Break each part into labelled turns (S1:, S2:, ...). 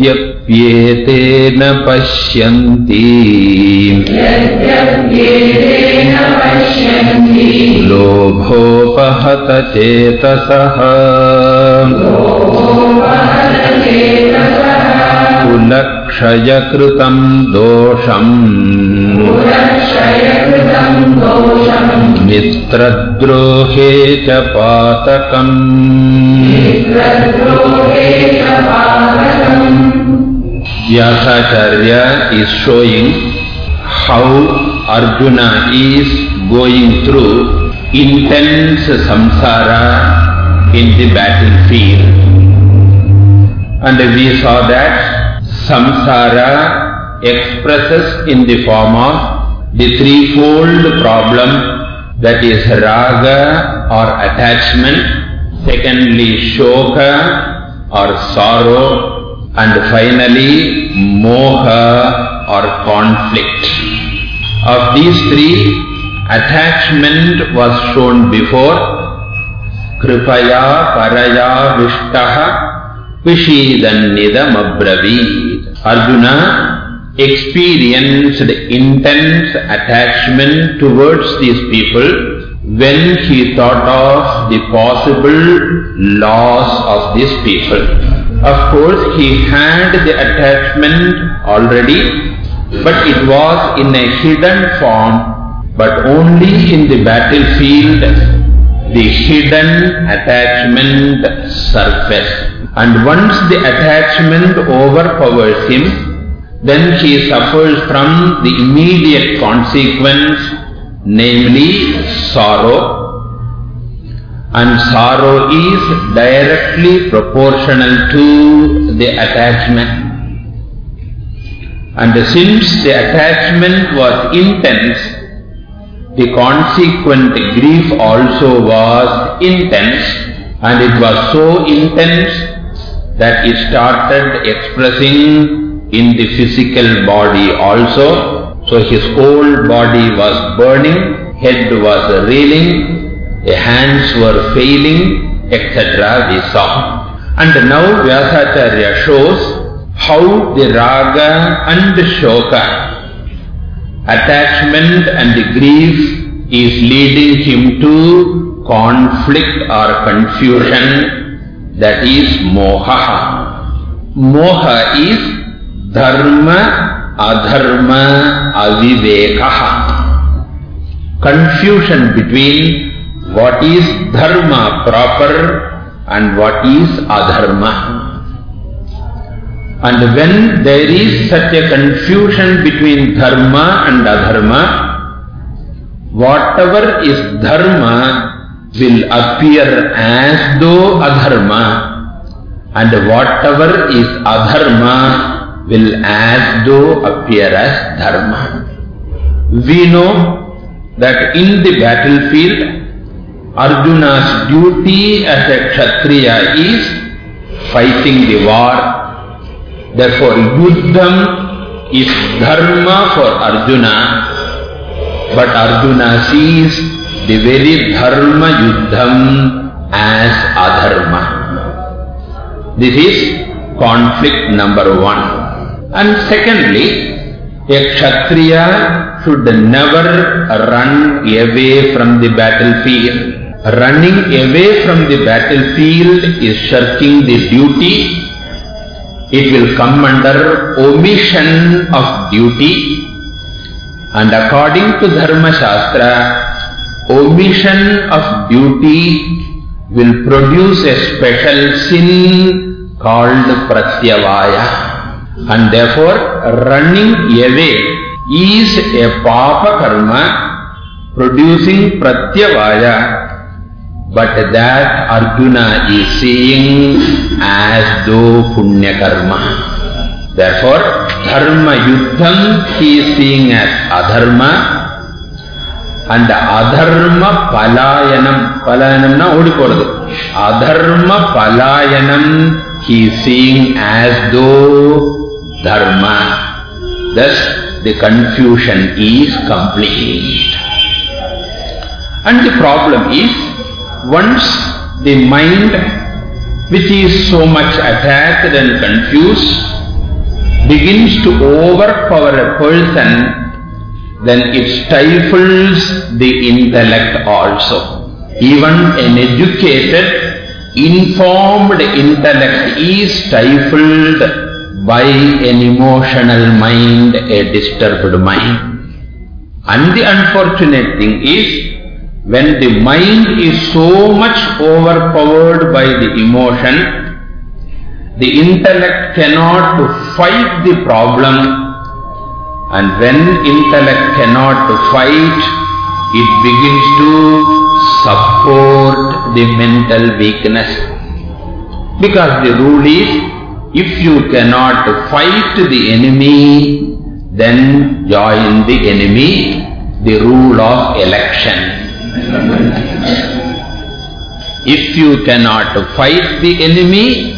S1: यद्यप्येते
S2: न पश्यन्ति। लोभोपहतचेतसः
S1: पुनः दोषम्
S2: कुलक्षयकृतम् दोषम्
S1: मित्रद्रोहे च पातकम्
S2: पातकम्
S1: Vyasacharya is showing how Arjuna is going through intense samsara in the battlefield. And we saw that samsara expresses in the form of the threefold problem that is raga or attachment, secondly shoka or sorrow, and finally moha or conflict. Of these three, attachment was shown before, paraya vishtaha vishidannidam abraveed. Arjuna experienced intense attachment towards these people when he thought of the possible loss of these people. Of course, he had the attachment already, but it was in a hidden form, but only in the battlefield the hidden attachment surfaced. And once the attachment overpowers him, then he suffers from the immediate consequence, namely sorrow. And sorrow is directly proportional to the attachment. And since the attachment was intense, the consequent grief also was intense and it was so intense that it started expressing in the physical body also. So his whole body was burning, head was reeling, hands were failing, etc. we saw. And now Vyasacharya shows how the raga and the shoka attachment and the grief is leading him to conflict or confusion that is moha. Moha is dharma, adharma, avivekaha. Confusion between what is dharma proper and what is adharma. And when there is such a confusion between dharma and adharma, whatever is dharma will appear as though adharma, and whatever is adharma will as though appear as dharma. We know that in the battlefield, Arjuna's duty as a Kshatriya is fighting the war. Therefore, Yuddham is dharma for Arjuna, but Arjuna sees the very dharma Yuddham as adharma. This is conflict number one. And secondly, a Kshatriya should never run away from the battlefield. Running away from the battlefield is shirking the duty it will come under omission of duty and according to Dharma Shastra, omission of duty will produce a special sin called Pratyavaya and therefore running away is a Papa Karma producing Pratyavaya but that Arjuna is seeing as though Punya Karma. Therefore, Dharma Yuddham he is seeing as Adharma and Adharma Palayanam. Palayanam na odi Adharma Palayanam he is seeing as though Dharma. Thus, the confusion is complete. And the problem is, once the mind which is so much attached and confused begins to overpower a person, then it stifles the intellect also. Even an educated, informed intellect is stifled by an emotional mind, a disturbed mind. And the unfortunate thing is, when the mind is so much overpowered by the emotion, the intellect cannot fight the problem and when intellect cannot fight, it begins to support the mental weakness. Because the rule is, if you cannot fight the enemy, then join the enemy, the rule of election. If you cannot fight the enemy,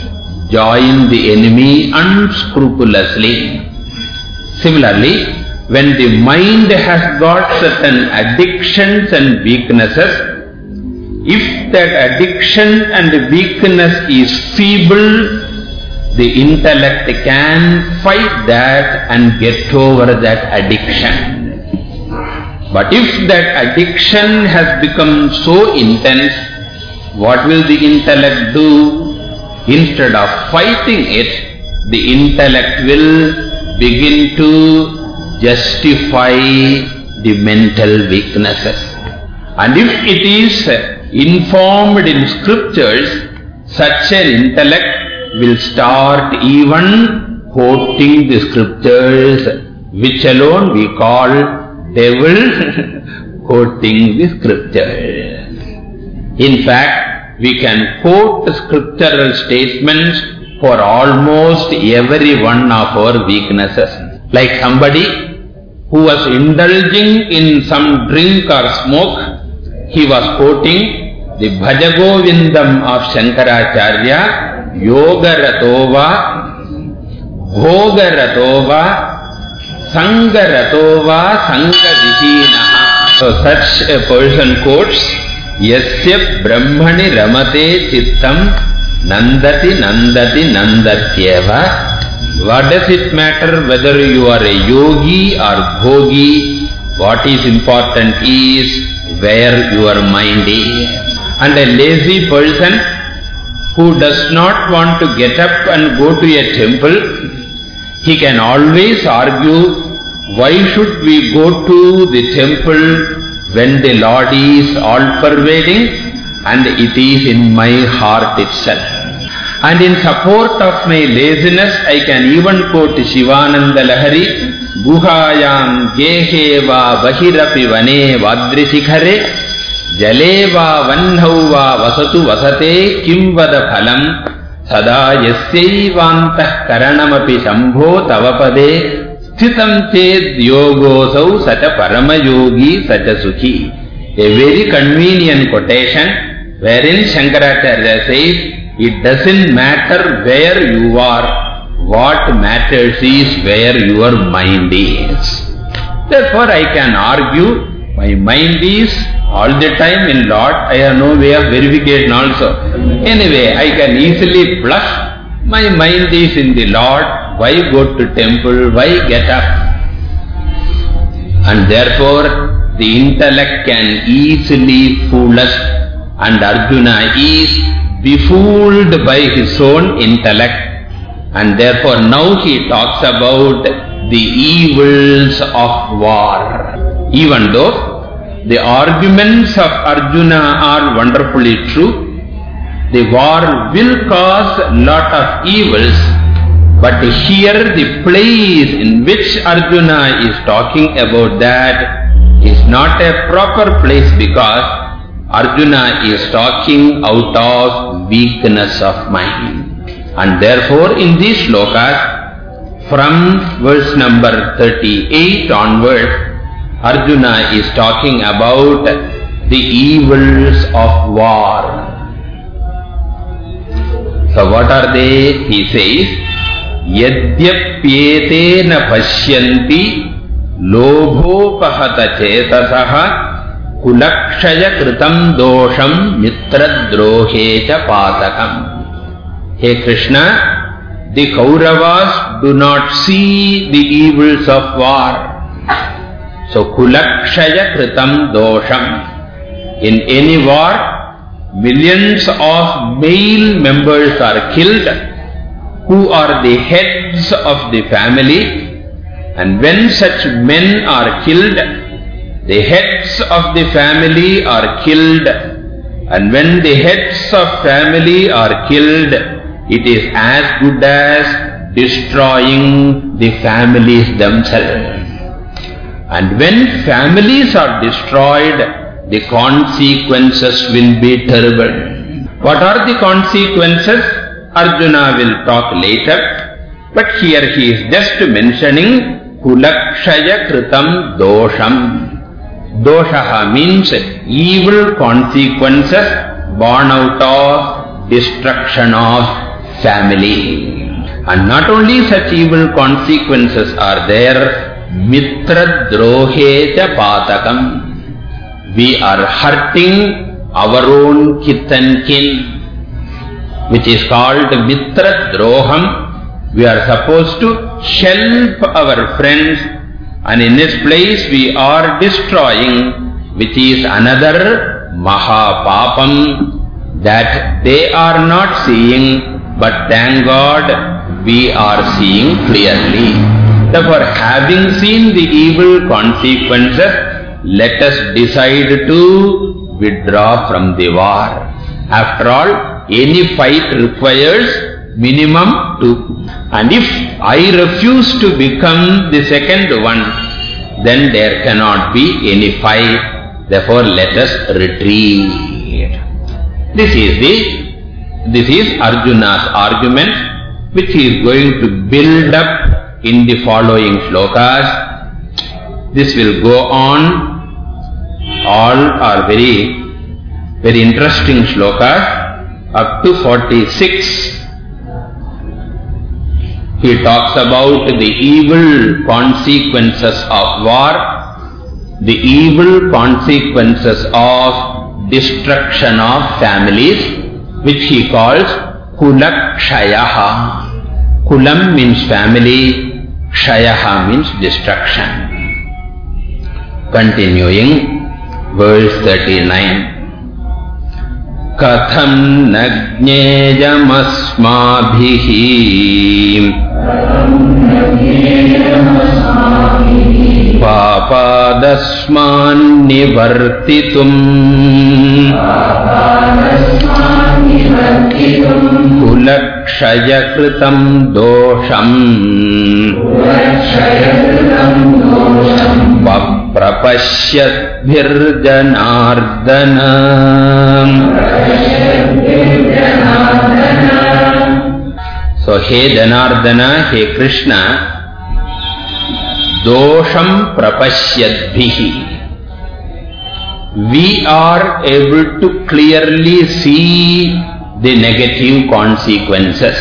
S1: join the enemy unscrupulously. Similarly, when the mind has got certain addictions and weaknesses, if that addiction and weakness is feeble, the intellect can fight that and get over that addiction. But if that addiction has become so intense, what will the intellect do? Instead of fighting it, the intellect will begin to justify the mental weaknesses. And if it is informed in scriptures, such an intellect will start even quoting the scriptures, which alone we call devil quoting the scriptures. In fact, we can quote scriptural statements for almost every one of our weaknesses. Like somebody who was indulging in some drink or smoke, he was quoting the Bhajagovindam of Shankaracharya, Yoga Ratova, Bhoga Ratova, Sangha Ratova, Sangha Vihinaha. So such a person quotes, Yasya Brahmani Ramate Chittam Nandati Nandati Nandatyeva. What does it matter whether you are a yogi or bhogi? What is important is where your mind is. And a lazy person who does not want to get up and go to a temple, he can always argue, why should we go to the temple when the Lord is all-pervading and it is in my heart itself. And in support of my laziness, I can even quote Shivananda Lahari, Guhayam gehe va bahirapi vane vadrisikhare, jale va vanhau va vasatu vasate kimvada phalam, sada yasyaivaantah karanamapi shambho tavapade Sthitam ched yogosau sacha paramayogi sacha sukhi. A very convenient quotation wherein Shankaracharya says, it doesn't matter where you are, what matters is where your mind is. Therefore I can argue, my mind is all the time in Lord, I have no way of verification also. Anyway, I can easily blush, my mind is in the Lord, why go to temple, why get up? And therefore, the intellect can easily fool us and Arjuna is befooled by his own intellect and therefore now he talks about the evils of war. Even though the arguments of Arjuna are wonderfully true, the war will cause lot of evils, but here the place in which Arjuna is talking about that is not a proper place because Arjuna is talking out of weakness of mind. And therefore in these slokas, from verse number 38 onward, Arjuna is talking about the evils of war. So what are they? He says, Yadyapyetena pashyanti lobhopahata chetasaha कुलक्षय कृतं दोषं मित्रद्रोहे च पातकम्। हे Krishna the Kauravas do not see the evils of war so कुलक्षय कृतं दोषं। In any war millions of male members are killed who are the heads of the family, and when such men are killed the heads of the family are killed and when the heads of family are killed, it is as good as destroying the families themselves. And when families are destroyed, the consequences will be terrible. What are the consequences? Arjuna will talk later. But here he is just mentioning Kulakshaya Kritam Dosham. Doshaha means evil consequences born out of destruction of family. And not only such evil consequences are there, Mitra Drohe Patakam we are hurting our own kith and kin, which is called Mitra Droham. We are supposed to help our friends and in this place we are destroying, which is another Mahapapam that they are not seeing, but thank God we are seeing clearly. Therefore, having seen the evil consequences, let us decide to withdraw from the war. After all, any fight requires minimum two. And if I refuse to become the second one, then there cannot be any fight. Therefore, let us retreat. This is the, this is Arjuna's argument, which he is going to build up in the following shlokas. This will go on all are very, very interesting shlokas. Up to 46, he talks about the evil consequences of war, the evil consequences of destruction of families, which he calls Kulakshayaha. Kulam means family, Kshayaha means destruction. Continuing, verse 39. कथं न ज्ञेयमस्माभिः पापादस्मान्निवर्तितुम् कुलक्षयकृतम् दोषम् प्रपश्यद्भिर्जनार्दन So, He Janardana, He Krishna, Dosham Prapashyadbhihi. We are able to clearly see the negative consequences.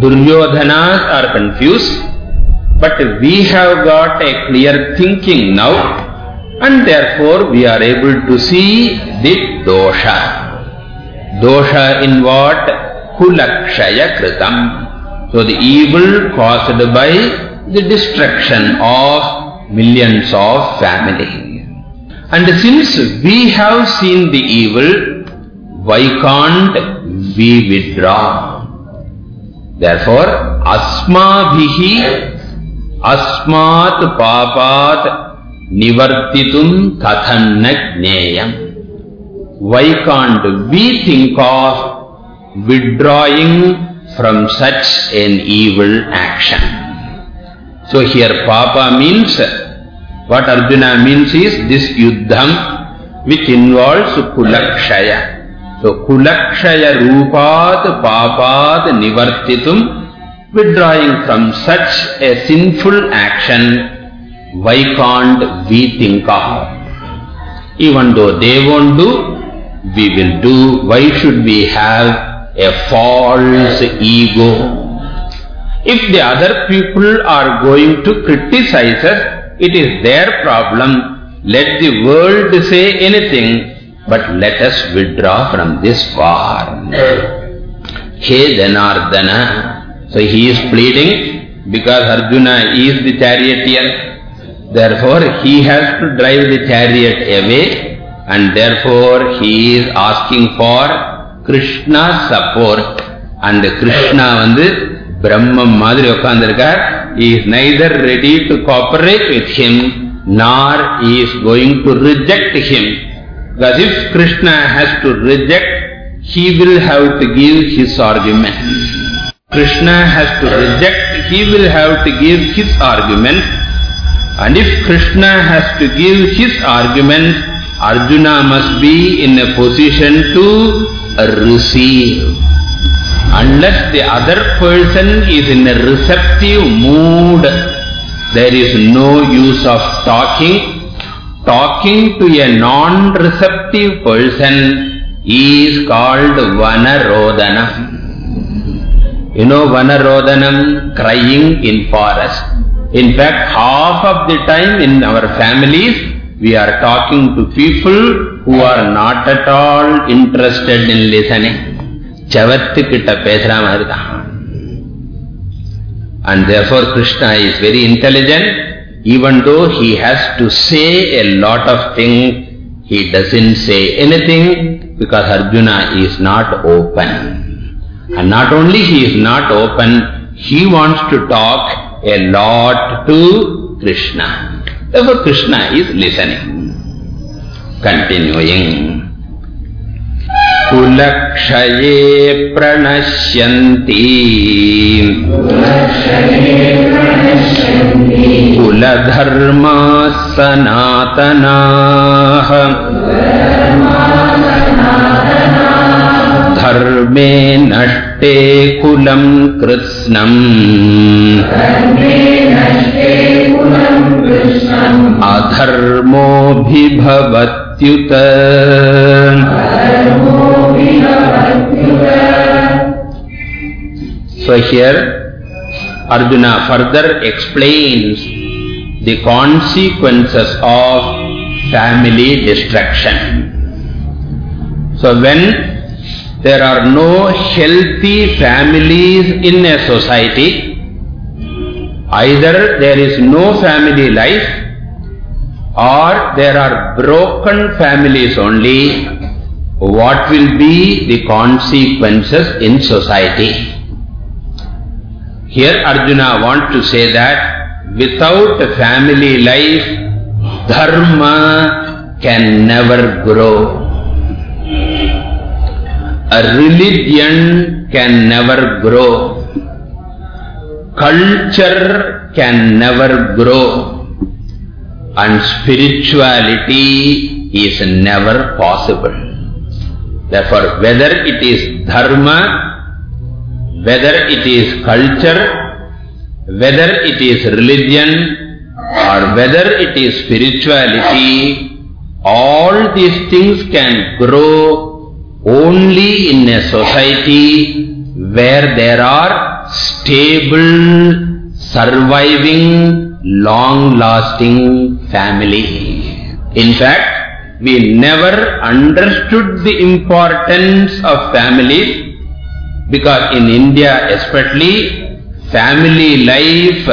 S1: Duryodhanas are confused, But we have got a clear thinking now and therefore we are able to see the dosha. Dosha in what? Kulakshaya kritam. So the evil caused by the destruction of millions of families. And since we have seen the evil, why can't we withdraw? Therefore, asma asmabihi asmat papat nivartitum kathanna why can't we think of withdrawing from such an evil action. So here papa means what arjuna means is this yuddham which involves kulakshaya. So kulakshaya rupat papat nivartitum withdrawing from such a sinful action, why can't we think of? Even though they won't do, we will do. Why should we have a false ego? If the other people are going to criticize us, it is their problem. Let the world say anything, but let us withdraw from this war. He Janardana. So he is pleading because Arjuna is the charioteer. Therefore he has to drive the chariot away and therefore he is asking for Krishna's support. And Krishna vandu Brahma madri okkandirkar is neither ready to cooperate with him nor is going to reject him. Because if Krishna has to reject, he will have to give his argument. Krishna has to reject he will have to give his argument and if Krishna has to give his argument Arjuna must be in a position to receive unless the other person is in a receptive mood, there is no use of talking. Talking to a non-receptive person is called Vanarodhana. You know, Vanarodhanam, crying in forest. In fact, half of the time in our families, we are talking to people who are not at all interested in listening. Chavattu kitta pesra maridhaan. And therefore Krishna is very intelligent, even though he has to say a lot of things, he doesn't say anything because Arjuna is not open. and not only he is not open he wants to talk a lot to Krishna therefore Krishna is listening continuing कुलक्षये प्रणश्यन्ति कुलधर्माः सनातनाः सर्वे नष्टे कुलम कृत्स्नम। अधर्मो भवत्युत so here Arjun further explains the consequences of family distraction so when there are no healthy families in a society, either there is no family life or there are broken families only, what will be the consequences in society? Here Arjuna wants to say that without a family life, dharma can never grow. A religion can never grow. Culture can never grow. And spirituality is never possible. Therefore, whether it is dharma, whether it is culture, whether it is religion, or whether it is spirituality, all these things can grow only in a society where there are stable, surviving, long-lasting family. In fact, we never understood the importance of families because in India especially, family life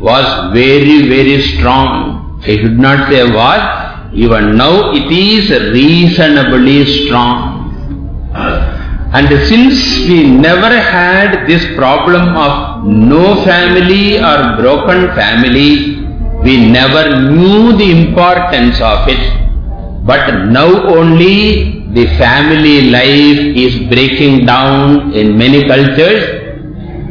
S1: was very, very strong. I should not say was, even now it is reasonably strong. And since we never had this problem of no family or broken family, we never knew the importance of it. But now only the family life is breaking down in many cultures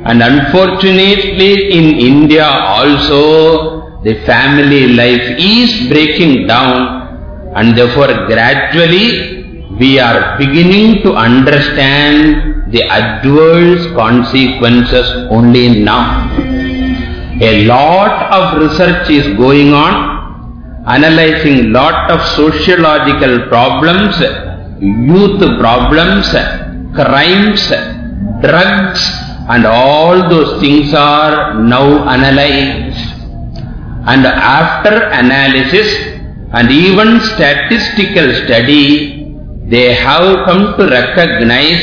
S1: and unfortunately in India also the family life is breaking down and therefore gradually we are beginning to understand the adverse consequences only now. A lot of research is going on analyzing lot of sociological problems youth problems, crimes, drugs and all those things are now analyzed. And after analysis and even statistical study, they have come to recognize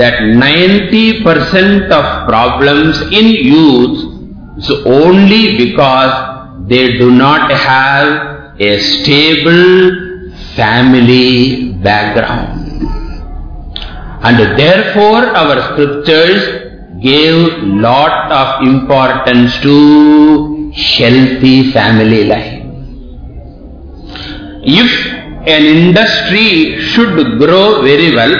S1: that 90% of problems in youth is only because they do not have a stable family background. And therefore our scriptures gave lot of importance to healthy family life. If an industry should grow very well,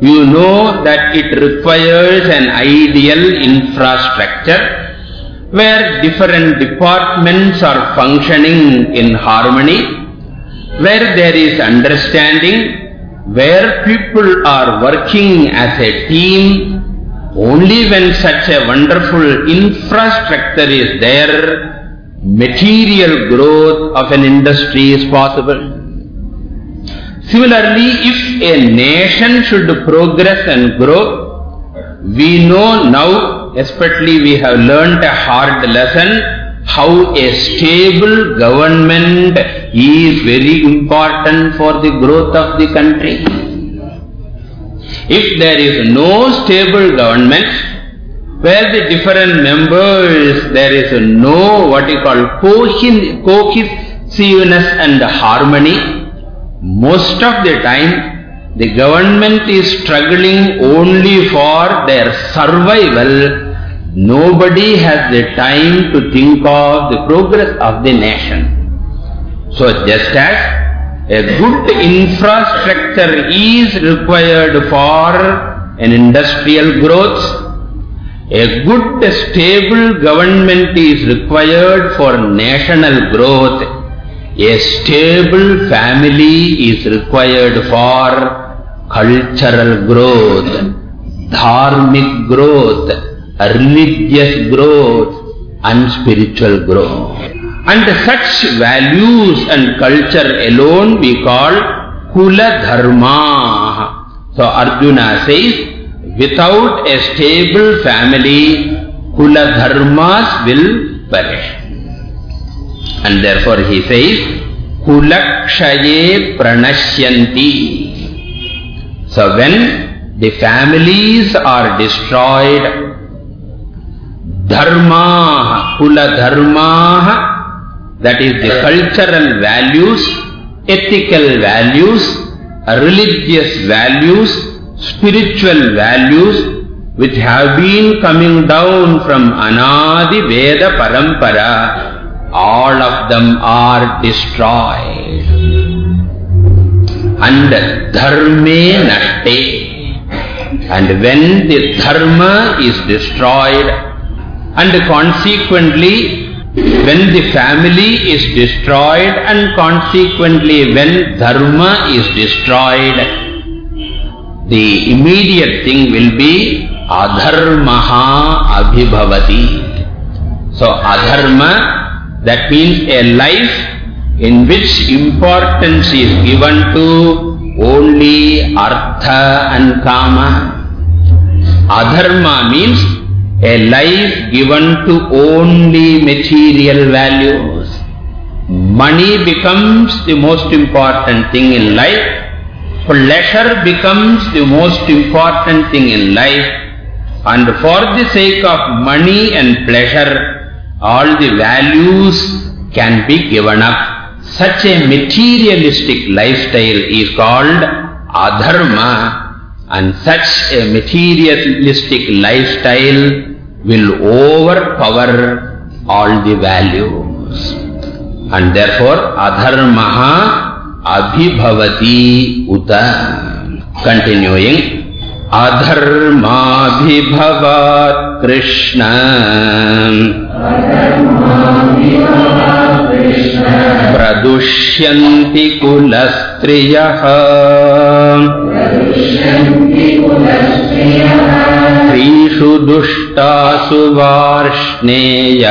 S1: you know that it requires an ideal infrastructure where different departments are functioning in harmony, where there is understanding, where people are working as a team, only when such a wonderful infrastructure is there, material growth of an industry is possible. Similarly, if a nation should progress and grow, we know now, especially we have learnt a hard lesson, how a stable government is very important for the growth of the country. If there is no stable government, where the different members, there is no what you call cohesiveness and harmony, most of the time the government is struggling only for their survival. Nobody has the time to think of the progress of the nation. So just as a good infrastructure is required for an industrial growth, a good stable government is required for national growth. A stable family is required for cultural growth, dharmic growth, religious growth and spiritual growth. And such values and culture alone we call Kula Dharma. So Arjuna says, Without a stable family, kula dharmas will perish. And therefore he says, kulakshaye pranashyanti. So when the families are destroyed, dharma, kula dharma, that is the cultural values, ethical values, religious values, spiritual values which have been coming down from Anadi Veda Parampara, all of them are destroyed. And dharme nashte. And when the dharma is destroyed, and consequently, when the family is destroyed, and consequently when dharma is destroyed, the immediate thing will be adharmaha abhibhavati. So adharma, that means a life in which importance is given to only artha and kama. Adharma means a life given to only material values. Money becomes the most important thing in life pleasure becomes the most important thing in life and for the sake of money and pleasure, all the values can be given up. Such a materialistic lifestyle is called adharma and such a materialistic lifestyle will overpower all the values. And therefore, adharmaha abhibhavati uta. Continuing. Adharmabhibhavat Krishna. प्रदुष्यन्ति कुलस्त्रियः स्त्रीषु दुष्टासु वार्ष्णेय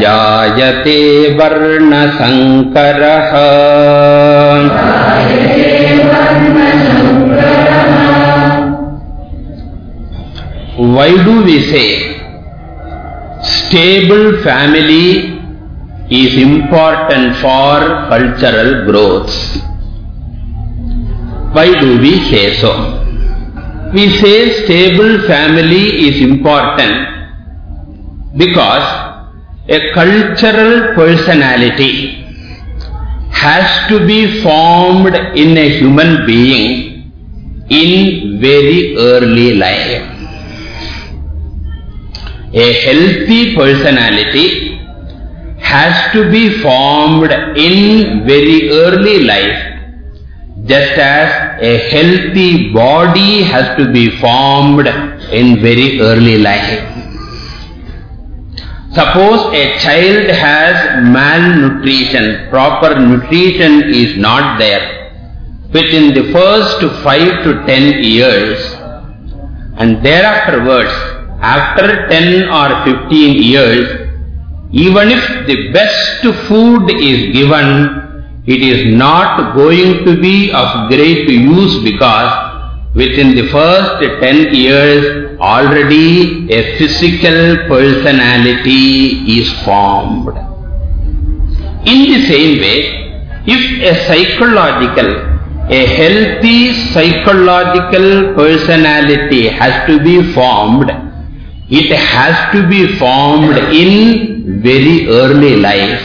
S1: जायते वर्ण शंकर वैडु विषे stable family is important for cultural growth वैडु विशेषो विशेष stable family is important because a cultural personality has to be formed in a human being in very early life. A healthy personality has to be formed in very early life just as a healthy body has to be formed in very early life. Suppose a child has malnutrition, proper nutrition is not there. Within the first five to ten years and thereafterwards, after ten or fifteen years, even if the best food is given, it is not going to be of great use because within the first ten years already a physical personality is formed. In the same way, if a psychological, a healthy psychological personality has to be formed, it has to be formed in very early life.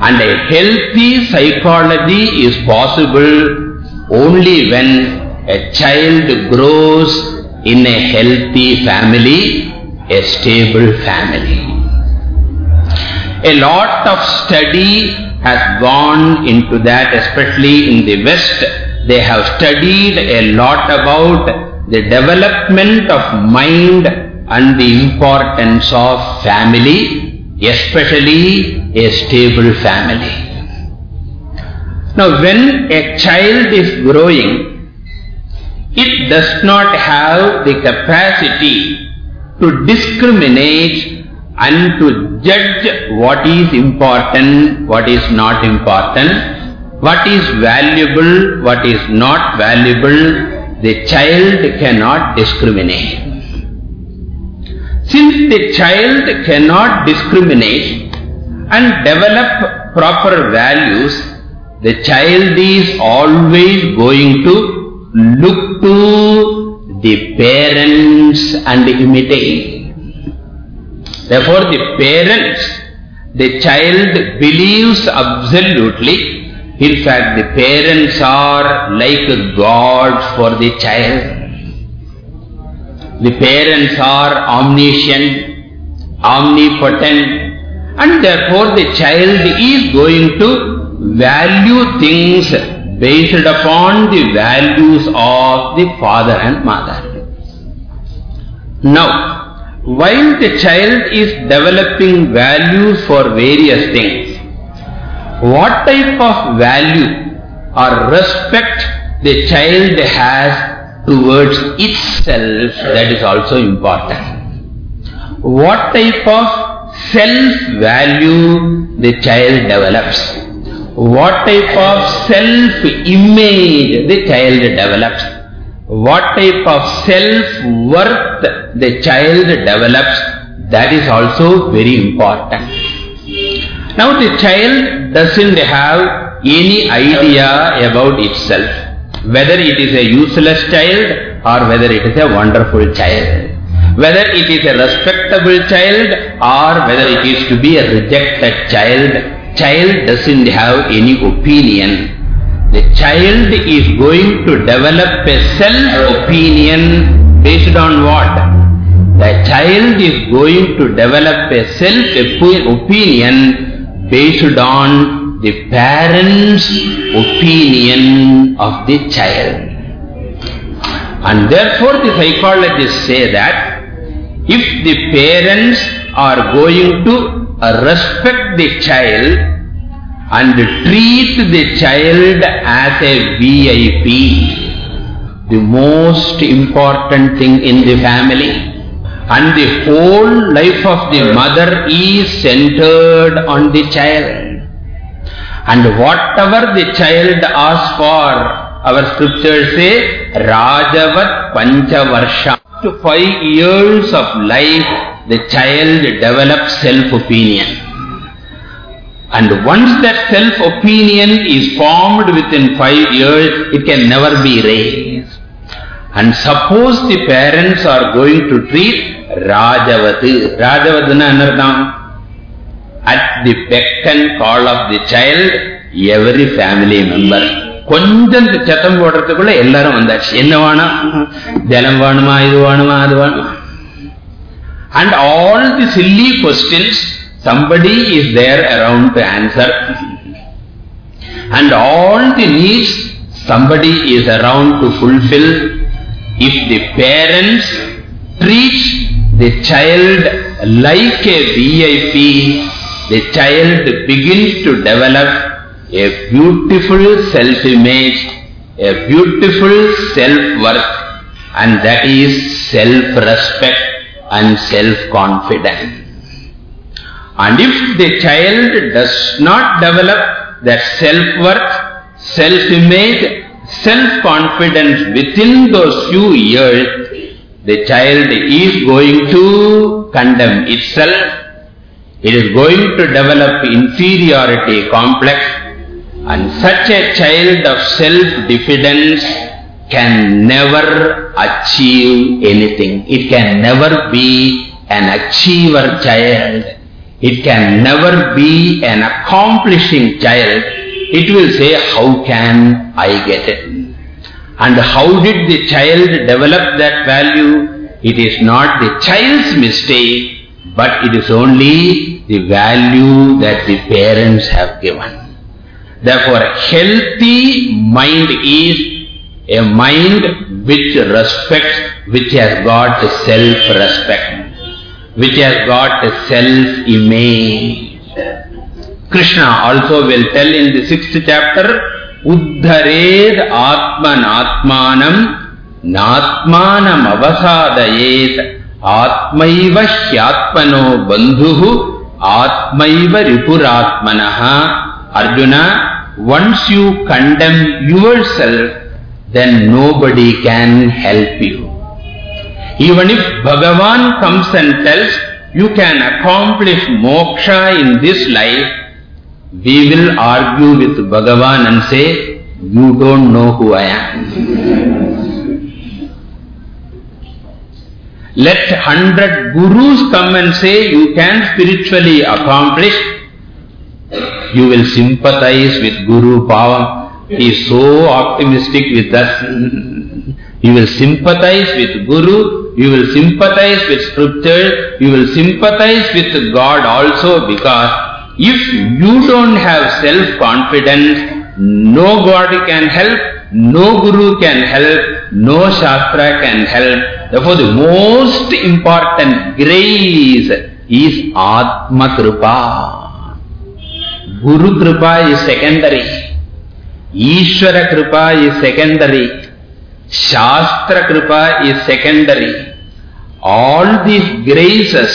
S1: And a healthy psychology is possible only when a child grows in a healthy family, a stable family. A lot of study has gone into that, especially in the West. They have studied a lot about the development of mind and the importance of family, especially a stable family. Now, when a child is growing, it does not have the capacity to discriminate and to judge what is important, what is not important, what is valuable, what is not valuable, the child cannot discriminate. Since the child cannot discriminate and develop proper values, the child is always going to look to the parents and imitate. Therefore, the parents, the child believes absolutely. In fact, the parents are like gods for the child. The parents are omniscient, omnipotent, and therefore the child is going to value things based upon the values of the father and mother. Now, while the child is developing values for various things, what type of value or respect the child has towards itself, that is also important. What type of self-value the child develops what type of self-image the child develops, what type of self-worth the child develops, that is also very important. Now the child doesn't have any idea about itself, whether it is a useless child or whether it is a wonderful child. Whether it is a respectable child or whether it is to be a rejected child child doesn't have any opinion. The child is going to develop a self-opinion based on what? The child is going to develop a self-opinion based on the parents' opinion of the child. And therefore the psychologists say that if the parents are going to Uh, respect the child and treat the child as a VIP, the most important thing in the family. And the whole life of the mother is centered on the child. And whatever the child asks for, our scriptures say, Rajavat Panchavarsha. To five years of life, the child develops self-opinion. And once that self-opinion is formed within five years, it can never be raised. And suppose the parents are going to treat Rajavatu. Rajavaduna anardam. At the beck and call of the child, every family member. கொஞ்சம் சத்தம் போடுறதுக்குள்ள எல்லாரும் வந்தாச்சு என்ன வேணும் ஜலம் வேணுமா இது வேணுமா அது வேணுமா and all the silly questions somebody is there around to answer. And all the needs somebody is around to fulfill. If the parents treat the child like a VIP the child begins to develop a beautiful self-image, a beautiful self-worth, and that is self-respect and self-confidence. And if the child does not develop that self-worth, self-image, self-confidence within those few years, the child is going to condemn itself, it is going to develop inferiority complex, and such a child of self-diffidence can never achieve anything. It can never be an achiever child. It can never be an accomplishing child. It will say, how can I get it? And how did the child develop that value? It is not the child's mistake, but it is only the value that the parents have given. Therefore, a healthy mind is a mind which respects, which has got self-respect, which has got self-image. Krishna also will tell in the sixth chapter, Uddhared Atman Atmanam Natmanam Avasadayet Atmaiva Hyatmano Bandhuhu Atmaiva Ripuratmanaha Arjuna once you condemn yourself, then nobody can help you. Even if Bhagavan comes and tells, you can accomplish moksha in this life, we will argue with Bhagavan and say, you don't know who I am. Let hundred gurus come and say, you can spiritually accomplish, you will sympathize with Guru Pavam. He is so optimistic with us. You will sympathize with Guru, you will sympathize with Scripture, you will sympathize with God also because if you don't have self-confidence, no God can help, no Guru can help, no Shastra can help. Therefore the most important grace is Atma Kripa. Guru Kripa is secondary. Ishvara Kripa is secondary. Shastra Kripa is secondary. All these graces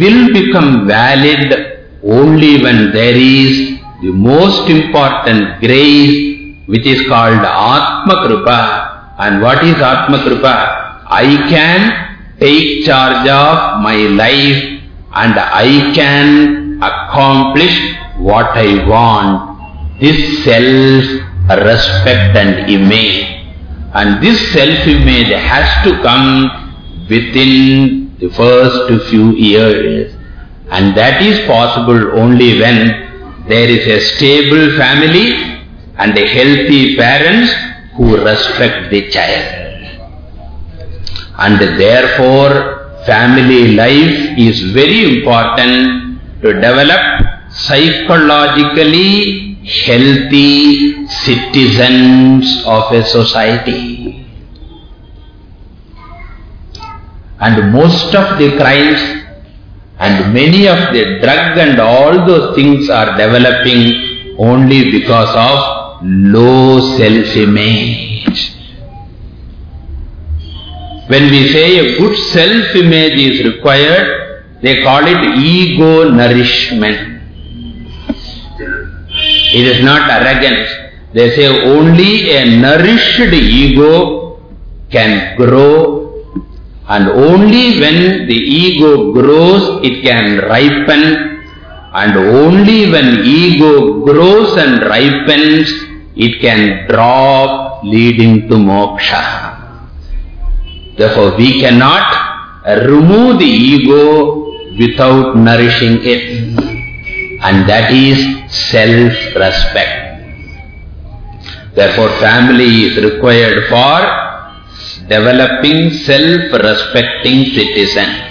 S1: will become valid only when there is the most important grace which is called Atma Kripa. And what is Atma Kripa? I can take charge of my life and I can accomplish what I want, this self-respect and image. And this self-image has to come within the first few years. And that is possible only when there is a stable family and a healthy parents who respect the child. And therefore, family life is very important to develop psychologically healthy citizens of a society. And most of the crimes and many of the drug and all those things are developing only because of low self-image. When we say a good self-image is required, they call it ego nourishment. It is not arrogance. They say only a nourished ego can grow and only when the ego grows it can ripen and only when ego grows and ripens, it can drop leading to moksha. Therefore, we cannot remove the ego without nourishing it. And that is self-respect. Therefore, family is required for developing self-respecting citizen.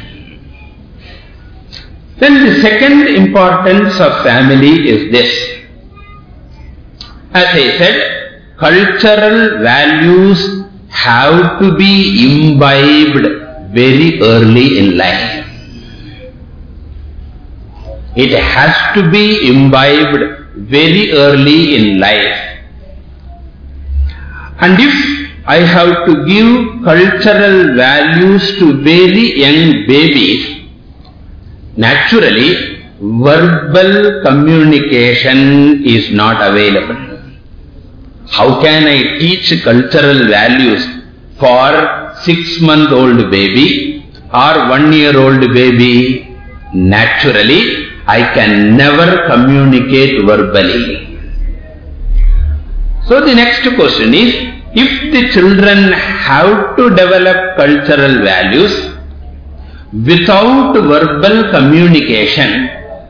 S1: Then the second importance of family is this. As I said, cultural values have to be imbibed very early in life. It has to be imbibed very early in life. And if I have to give cultural values to very young babies, naturally verbal communication is not available. How can I teach cultural values for six-month-old baby or one-year-old baby? Naturally, I can never communicate verbally. So the next question is, if the children have to develop cultural values without verbal communication,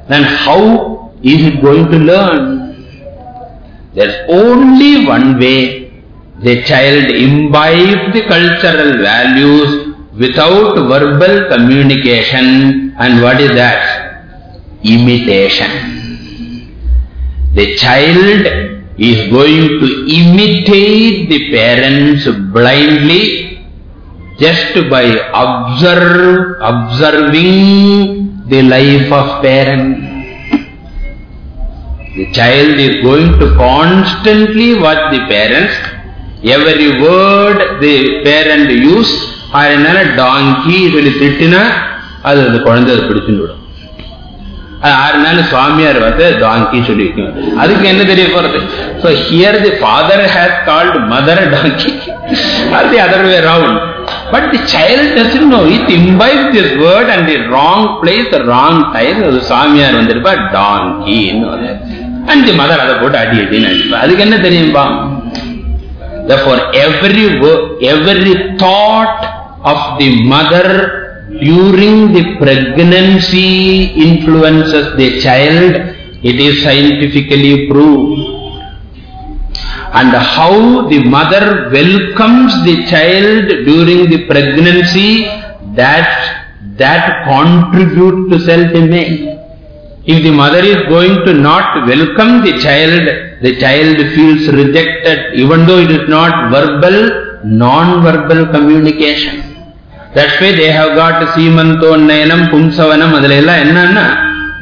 S1: then how is it going to learn? There's only one way the child imbibe the cultural values without verbal communication and what is that? Imitation. The child is going to imitate the parents blindly just by observe, observing the life of parents. The child is going to constantly watch the parents. Every word the parent use, அதனால டாங்கி சொல்லி திட்டினா அது அந்த குழந்தை அதை பிடிச்சுட்டு விடும் யாருனாலும் சுவாமியார் வந்து டாங்கி சொல்லியிருக்கோம் அதுக்கு என்ன தெரிய போறது? So here the father has called mother donkey அது the other way round but the child doesn't know it imbibe this word and the wrong place wrong time ஒரு சாமியார் வந்திருப்பா டாங்கின்னு அண்ட் தி மதர் அதை போட்டு அடி அடின்னு அடிப்பா. அதுக்கு என்ன தெரியும்பா? For every every thought of the mother during the pregnancy influences the child. It is scientifically proved. And how the mother welcomes the child during the pregnancy, that, that contributes to self-image. If the mother is going to not welcome the child, the child feels rejected, even though it is not verbal, non-verbal communication. That's why they have got Simantonnayanam, Pumsavanam, adalella enna na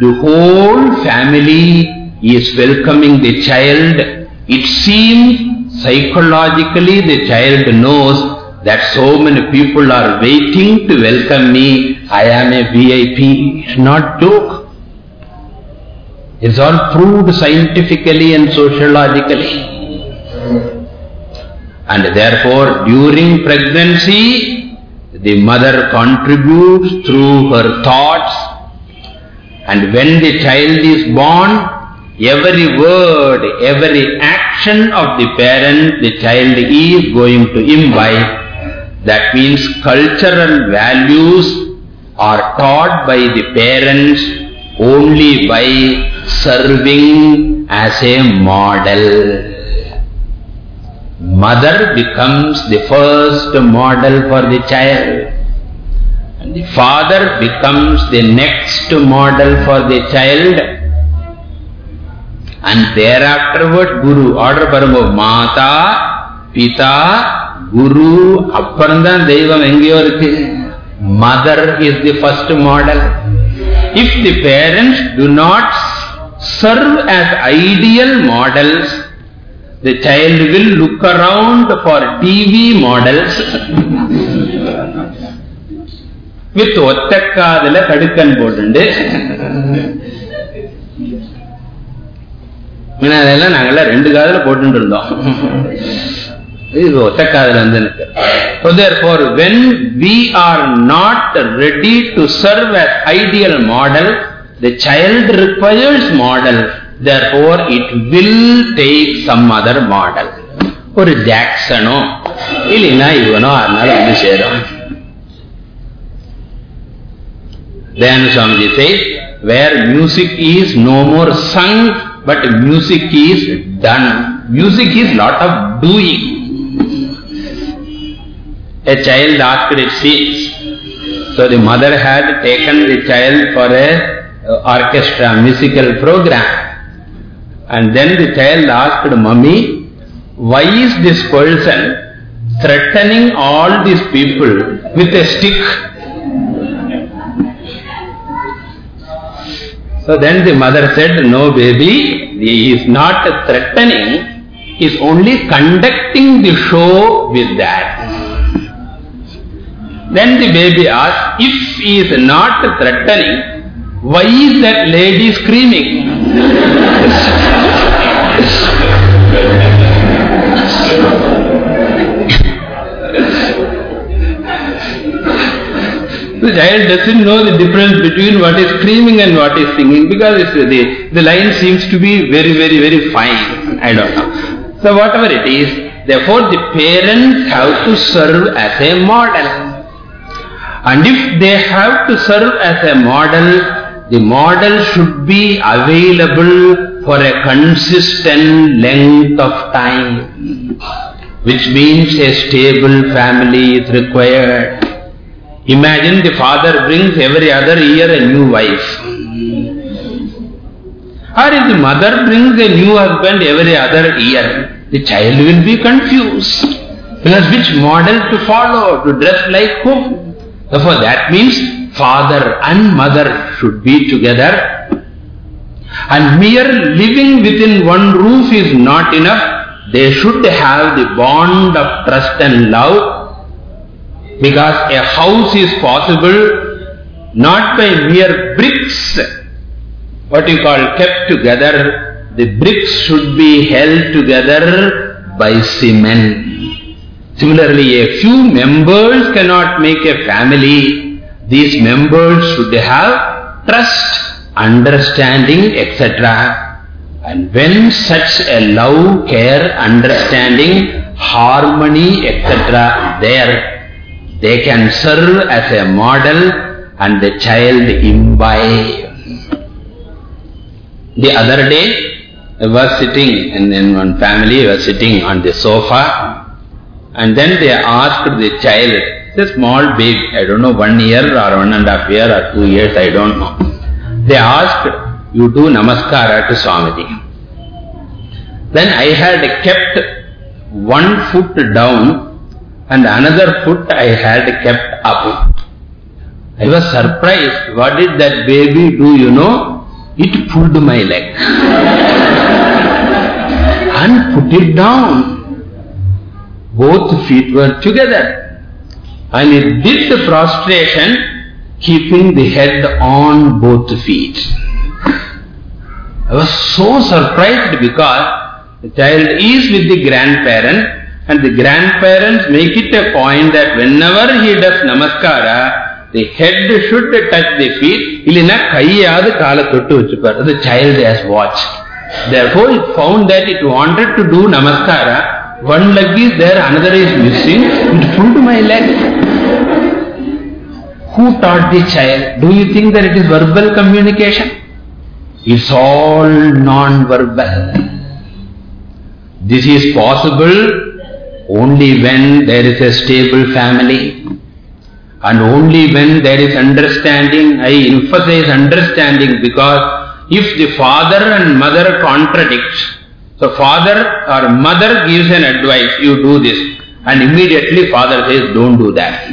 S1: The whole family is welcoming the child. It seems psychologically the child knows that so many people are waiting to welcome me. I am a VIP. It's not joke. It's all proved scientifically and sociologically. And therefore, during pregnancy, the mother contributes through her thoughts. And when the child is born, every word, every action of the parent, the child is going to imbibe. That means cultural values are taught by the parents only by serving as a model. Mother becomes the first model for the child. And the father becomes the next model for the child. And thereafterward, Guru. Order parango, Mata, Pita, Guru, apparandhan Devam engiyo irukku. Mother is the first model. If the parents do not serve as ideal models, the child will look around for TV models with ஒத்தக்காதல கடுக்கன் போட்டுண்டு அதெல்லாம் நாங்கெல்லாம் ரெண்டு காதல போட்டு இருந்தோம் இது ஒத்தக்காதல வந்து எனக்கு So therefore, when we are not ready to serve as ideal model, the child requires model, therefore it will take some other model. ஒரு ஜாக்சனோ இல்லைன்னா இவனோ அதனால வந்து சேரும் Then Swamiji says, where music is no more sung, but music is done. Music is lot of doing. A child asked its seats. So the mother had taken the child for a uh, orchestra musical program. And then the child asked, Mummy, why is this person threatening all these people with a stick? So then the mother said, no baby, he is not threatening, he is only conducting the show with that. Then the baby asked, if he is not threatening, why is that lady screaming? The child doesn't know the difference between what is screaming and what is singing because the, the line seems to be very, very, very fine. I don't know. So whatever it is, therefore the parents have to serve as a model. And if they have to serve as a model, the model should be available for a consistent length of time, which means a stable family is required. Imagine the father brings every other year a new wife. Or if the mother brings a new husband every other year, the child will be confused. Because which model to follow, to dress like whom? Therefore that means father and mother should be together. And mere living within one roof is not enough. They should have the bond of trust and love because a house is possible not by mere bricks, what you call kept together, the bricks should be held together by cement. Similarly, a few members cannot make a family. These members should have trust, understanding, etc. And when such a love, care, understanding, harmony, etc. there, they can serve as a model and the child imbibe. The other day, I was sitting in, in one family, was sitting on the sofa and then they asked the child, it's a small baby, I don't know, one year or one and a half year or two years, I don't know. They asked, you do namaskara to Swamiji. Then I had kept one foot down and another foot I had kept up. I was surprised. What did that baby do, you know? It pulled my leg. and put it down. Both feet were together. And it did the prostration, keeping the head on both feet. I was so surprised because the child is with the grandparent and the grandparents make it a point that whenever he does namaskara, the head should touch the feet. The child has watched. Therefore, it found that it wanted to do namaskara. One leg is there, another is missing. It pulled my leg. Who taught the child? Do you think that it is verbal communication? It's all non-verbal. This is possible only when there is a stable family and only when there is understanding. I emphasize understanding because if the father and mother contradict, so father or mother gives an advice, you do this and immediately father says don't do that.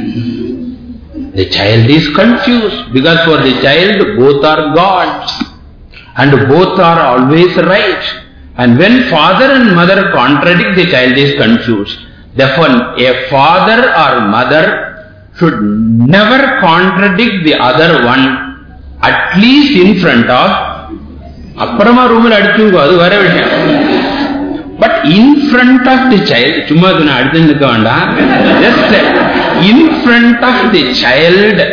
S1: The child is confused because for the child both are gods and both are always right. And when father and mother contradict, the child is confused. Therefore, a father or mother should never contradict the other one, at least in front of, அப்புறமா ரூமில் அடிச்சுங்கோ அது வர விஷயம் but in front of the child சும்மா அது நான் அடிச்சு நிற்க வேண்டாம் just in front of the child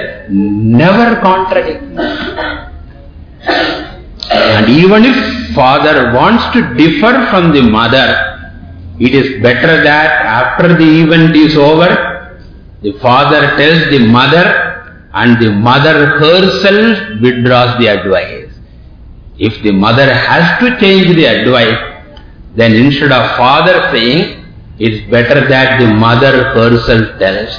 S1: never contradict And even if father wants to differ from the mother, it is better that after the event is over, the father tells the mother and the mother herself withdraws the advice. If the mother has to change the advice, then instead of father saying, it's better that the mother herself tells.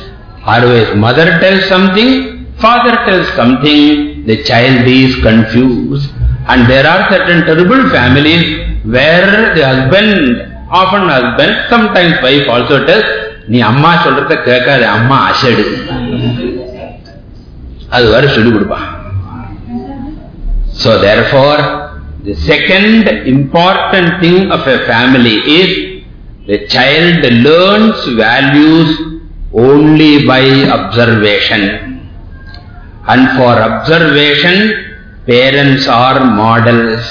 S1: Otherwise, mother tells something, father tells something, the child is confused. And there are certain terrible families where the husband, often husband, sometimes wife also tells, நீ அம்மா சொல்றத கேட்காத அம்மா அசடு அது வர சொல்லி கொடுப்பான் So therefore, the second important thing of a family is the child learns values only by observation. And for observation, parents are models.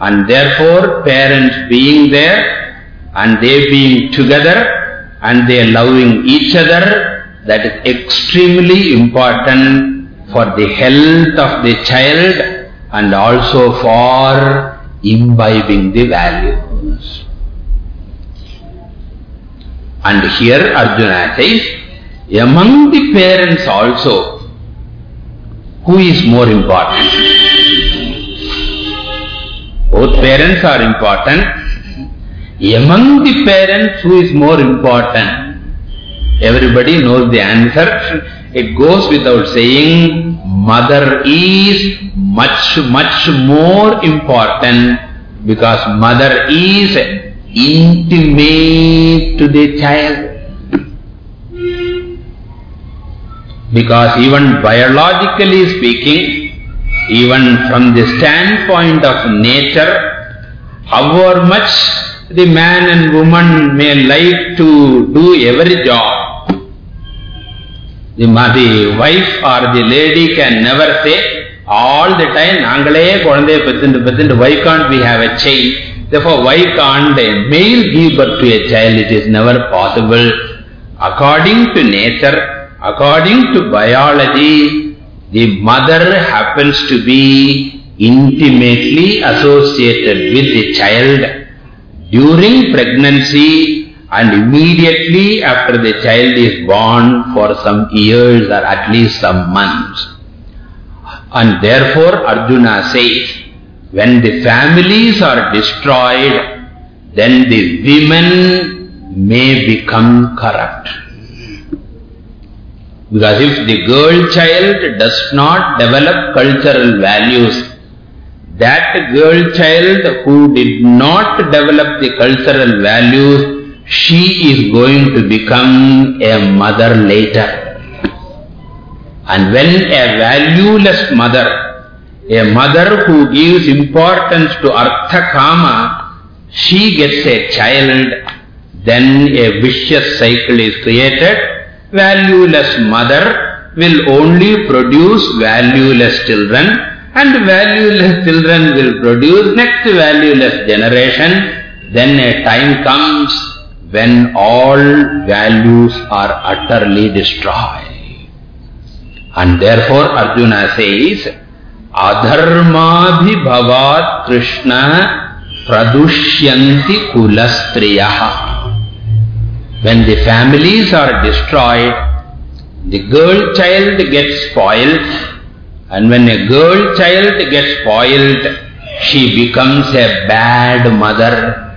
S1: And therefore, parents being there and they being together and they loving each other, that is extremely important for the health of the child and also for imbibing the values. And here Arjuna says, among the parents also, who is more important? Both parents are important. Among the parents, who is more important? Everybody knows the answer. It goes without saying, mother is much, much more important because mother is intimate to the child. Because even biologically speaking, even from the standpoint of nature, however much the man and woman may like to do every job, the, the wife or the lady can never say, all the time, நாங்களே குழந்தைய பெத்துண்டு பெத்துண்டு, why can't we have a child? Therefore, why can't a male give birth to a child? It is never possible. According to nature, according to biology, the mother happens to be intimately associated with the child during pregnancy and immediately after the child is born for some years or at least some months. And therefore Arjuna says, when the families are destroyed, then the women may become corrupt. Because if the girl child does not develop cultural values, that girl child who did not develop the cultural values, she is going to become a mother later. And when a valueless mother, a mother who gives importance to Artha Kama, she gets a child, then a vicious cycle is created. Valueless mother will only produce valueless children and valueless children will produce next valueless generation. Then a time comes when all values are utterly destroyed. And therefore Arjuna says, Adharmabhibhavat Krishna pradushyanti kulastriyaha. When the families are destroyed, the girl child gets spoiled, and when a girl child gets spoiled, she becomes a bad mother,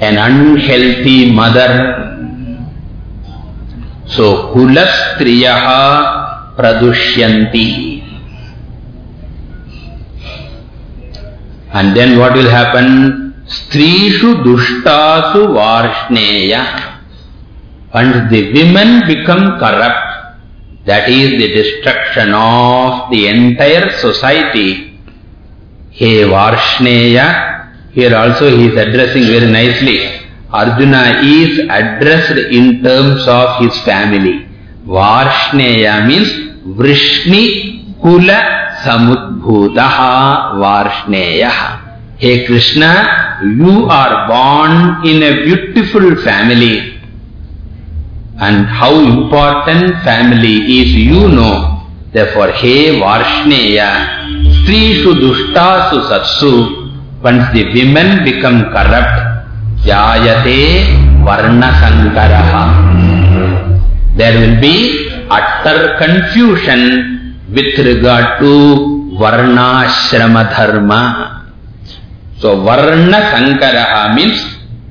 S1: an unhealthy mother. So, kulastriyaha pradushyanti. And then what will happen? Strishu dushtasu varshneya. And the women become corrupt. That is the destruction of the entire society. He Varshneya, here also he is addressing very nicely. Arjuna is addressed in terms of his family. Varshneya means Vrishni कुल समुद्भूत वार्ष्णेय। हे Krishna you are born in a beautiful family and how important family is you know they for हे वार्ष्णेय स्त्री सु दुष्टा सु सत्सु once the women become corrupt जायते वर्ण संकर there will be utter confusion with regard to varnashrama dharma. So varna sankaraha means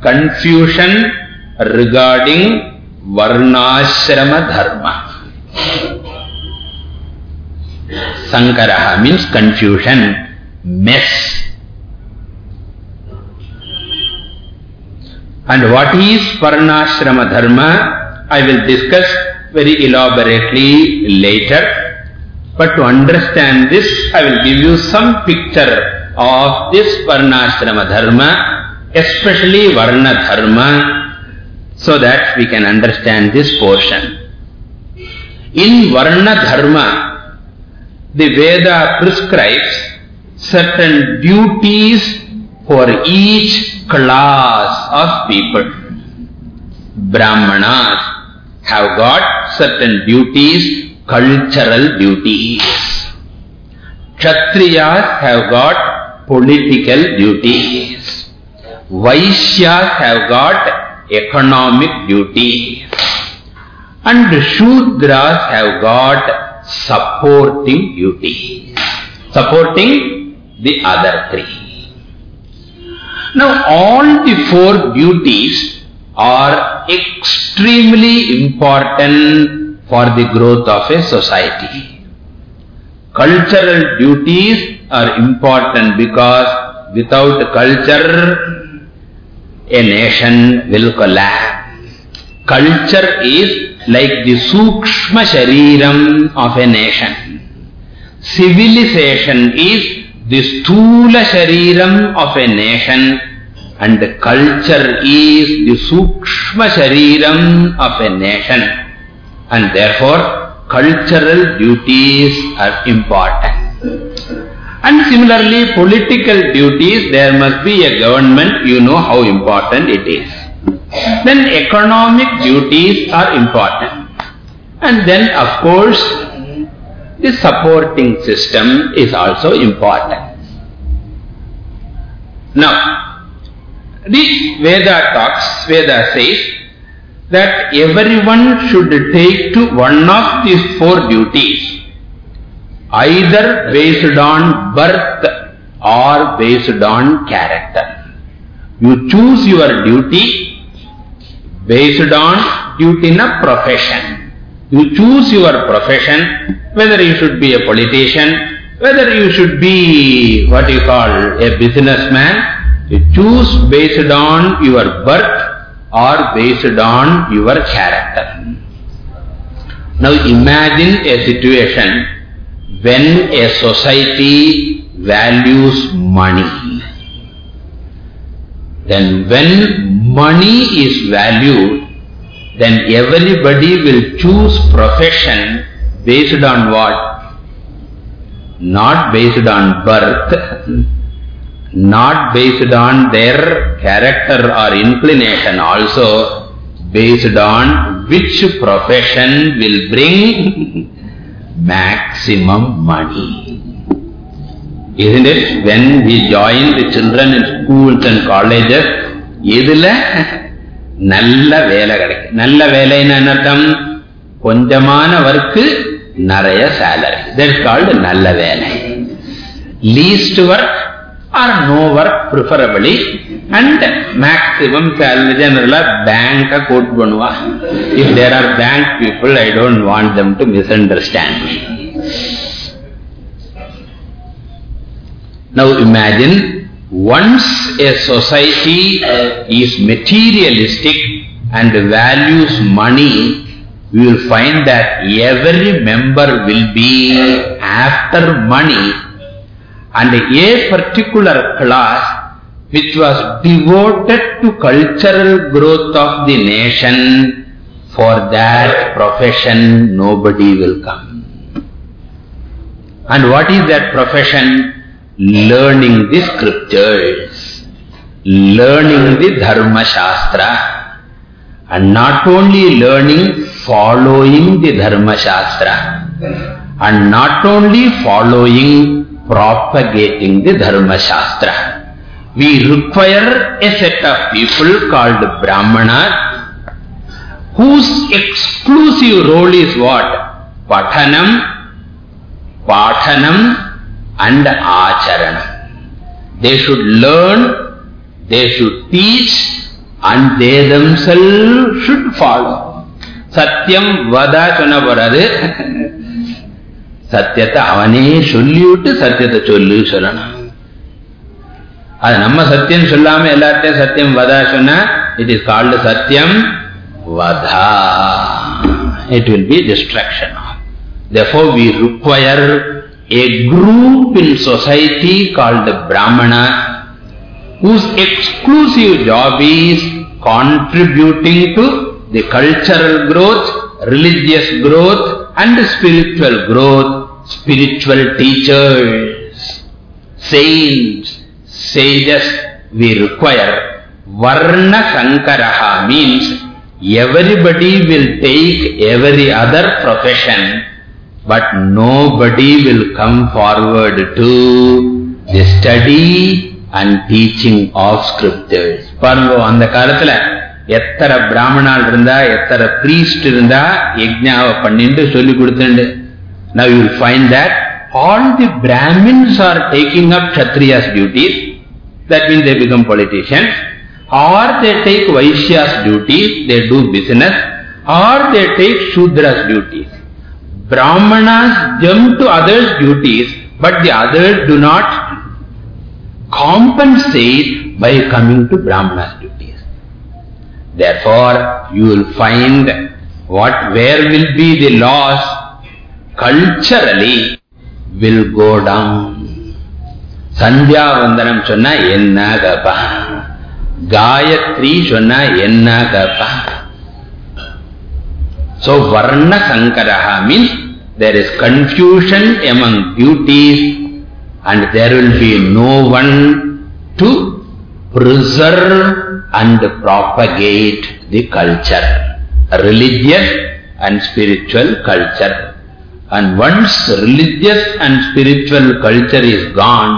S1: confusion regarding varnashrama dharma. Sankaraha means confusion, mess. And what is Varnashrama Dharma, I will discuss very elaborately later. But to understand this, I will give you some picture of this Varnashrama Dharma, especially Varna Dharma, so that we can understand this portion. In Varna Dharma, the Veda prescribes certain duties for each class of people. Brahmanas have got certain duties, cultural duties. Kshatriyas have got political duties. Vaishyas have got economic duties. And Shudras have got supporting duty. Supporting the other three. Now all the four duties are important for the growth of a society. Cultural duties are important because without culture, a nation will collapse. Culture is like the sukshma shariram of a nation. Civilization is the sthula shariram of a nation and culture is the sukshma shariram of a nation. And therefore, cultural duties are important. And similarly, political duties, there must be a government, you know how important it is. Then economic duties are important. And then of course, the supporting system is also important. Now, the Veda talks, Veda says that everyone should take to one of these four duties, either based on birth or based on character. You choose your duty based on duty in a profession. You choose your profession, whether you should be a politician, whether you should be what you call a businessman, you choose based on your birth or based on your character. Now imagine a situation when a society values money. Then when money is valued, then everybody will choose profession based on what? Not based on birth, not based on their character or inclination, also based on which profession will bring maximum money. Isn't it? When we join the children in schools and colleges, எதுல நல்ல வேலை கிடைக்கும் நல்ல வேலைன்னு அர்த்தம் கொஞ்சமான work நிறைய salary that called நல்ல வேலை least work are no work preferably and maximum salary generally bank quote banwa if there are bank people i don't want them to misunderstand me. now imagine once a society is materialistic and values money you will find that every member will be after money and a particular class which was devoted to cultural growth of the nation, for that profession nobody will come. And what is that profession? learning the scriptures, learning the Dharma Shastra, and not only learning, following the Dharma Shastra, and not only following, propagating the Dharma Shastra. We require a set of people called Brahmanas whose exclusive role is what? Patanam, Patanam and Acharanam. They should learn, they should teach and they themselves should follow. சத்தியம் வதா சொன்ன போறாரு சத்தியத்தை அவனே சொல்லிவிட்டு சத்தியத்தை சொல்லு சொல்லணும் அது நம்ம சத்தியம் சொல்லாம எல்லார்ட்டையும் சத்தியம் வதா சொன்னா இட் இஸ் கால்டு சத்தியம் வதா it will be distraction therefore we require a group in society called brahmana whose exclusive job is contributing to the cultural growth religious growth and spiritual growth spiritual teachers saints sages we require varna sankaraha means everybody will take every other profession but nobody will come forward to the study and teaching of scriptures பாருங்க அந்த காலத்துல எத்தனை பிராமணால் இருந்தா எத்தனை priest இருந்தா யஜ்ஞாவை பண்ணிட்டு சொல்லி கொடுத்துண்டு now you will find that all the brahmins are taking up kshatriyas duties that means they become politicians or they take vaishya's duties they do business or they take shudra's duties brahmanas jump to others duties but the others do not compensate by coming to brahmanas duties Therefore, you will find what where will be the loss culturally will go down. Sandhya Vandanam enna ennagapa. Gayatri sonna ennagapa. So, Varna Sankaraha means there is confusion among beauties and there will be no one to preserve and propagate the culture religious and spiritual culture and once religious and spiritual culture is gone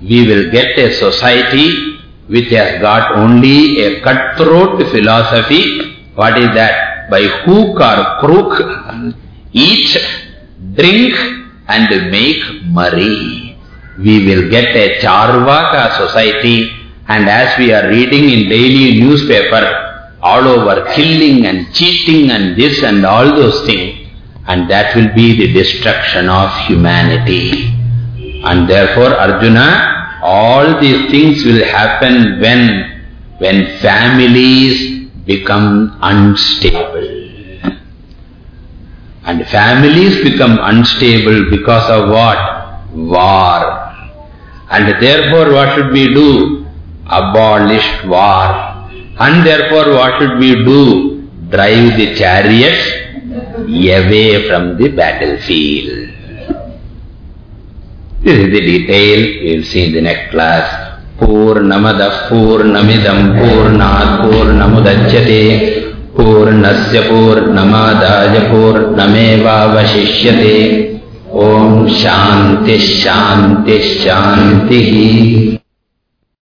S1: we will get a society which has got only a cutthroat philosophy. What is that? By hook or crook, eat, drink and make merry. We will get a Charvaka society and as we are reading in daily newspaper, all over killing and cheating and this and all those things and that will be the destruction of humanity. And therefore Arjuna, all these things will happen when, when families become unstable. And families become unstable because of what? War. And therefore what should we do? Abolish war. And therefore what should we do? Drive the chariots away from the battlefield. This is the detail we will see in the next class. Purnamidam Purnat Purnamudachyate Purnasya Purnamadaya Purnameva Vashishyate Om Shanti Shanti Shanti